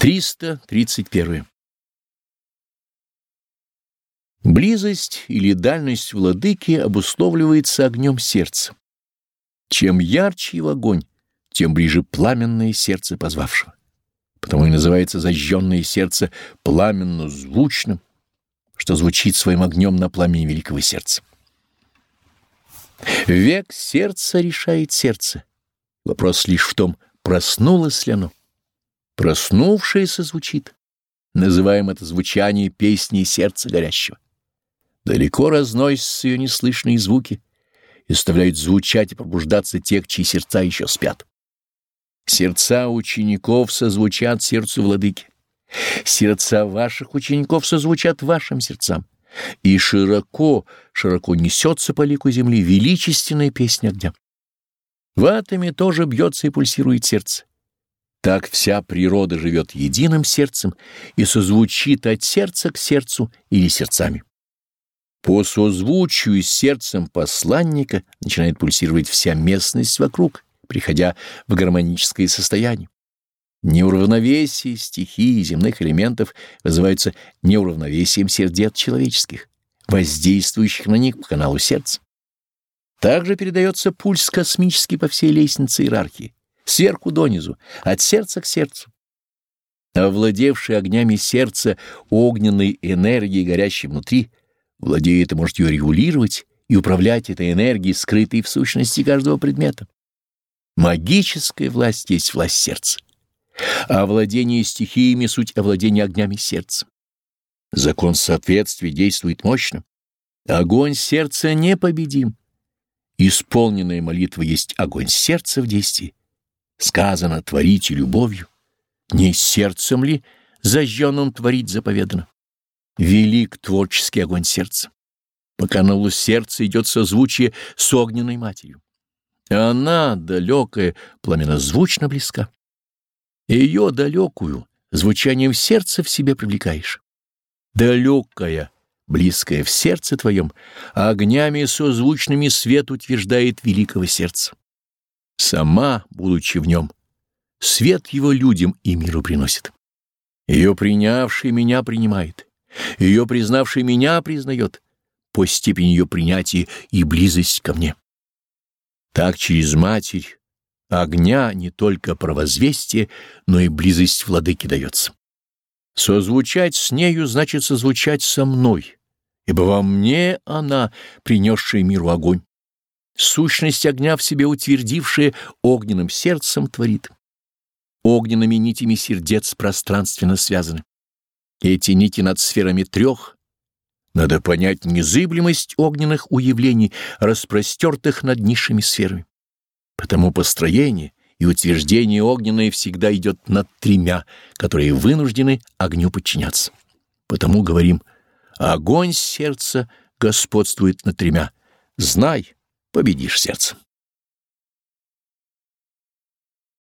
331. Близость или дальность владыки обусловливается огнем сердца. Чем ярче его огонь, тем ближе пламенное сердце позвавшего. Потому и называется зажженное сердце пламенно-звучным, что звучит своим огнем на пламени великого сердца. Век сердца решает сердце. Вопрос лишь в том, проснулось ли оно. Проснувшееся звучит. Называем это звучание песней сердца горящего. Далеко разносятся ее неслышные звуки и заставляют звучать и пробуждаться тех, чьи сердца еще спят. Сердца учеников созвучат сердцу владыки. Сердца ваших учеников созвучат вашим сердцам. И широко, широко несется по лику земли величественная песня огня. В атоме тоже бьется и пульсирует сердце. Так вся природа живет единым сердцем и созвучит от сердца к сердцу или сердцами. По созвучию с сердцем посланника начинает пульсировать вся местность вокруг, приходя в гармоническое состояние. Неуравновесие стихий и земных элементов вызываются неуравновесием сердец человеческих, воздействующих на них по каналу сердца. Также передается пульс космический по всей лестнице иерархии сверху донизу, от сердца к сердцу. Овладевший огнями сердца огненной энергией, горящей внутри, владеет и может ее регулировать и управлять этой энергией, скрытой в сущности каждого предмета. Магическая власть есть власть сердца. А владение стихиями — суть овладения огнями сердца. Закон соответствия действует мощно. Огонь сердца непобедим. Исполненная молитва есть огонь сердца в действии. Сказано «творите любовью». Не сердцем ли зажженным творить заповедано? Велик творческий огонь сердца. По каналу сердца идет созвучие с огненной матерью. Она, далекая, пламенозвучно близка. Ее далекую звучанием сердца в себе привлекаешь. Далекая, близкая в сердце твоем, огнями созвучными свет утверждает великого сердца сама, будучи в нем, свет его людям и миру приносит. Ее принявший меня принимает, ее признавший меня признает по степени ее принятия и близость ко мне. Так через Матерь огня не только провозвестие, но и близость владыки дается. Созвучать с нею значит созвучать со мной, ибо во мне она, принесшая миру огонь сущность огня в себе утвердившая огненным сердцем творит. Огненными нитями сердец пространственно связаны. Эти нити над сферами трех. Надо понять незыблемость огненных уявлений, распростертых над низшими сферами. Потому построение и утверждение огненное всегда идет над тремя, которые вынуждены огню подчиняться. Потому говорим, огонь сердца господствует над тремя. Знай, победишь сердцем.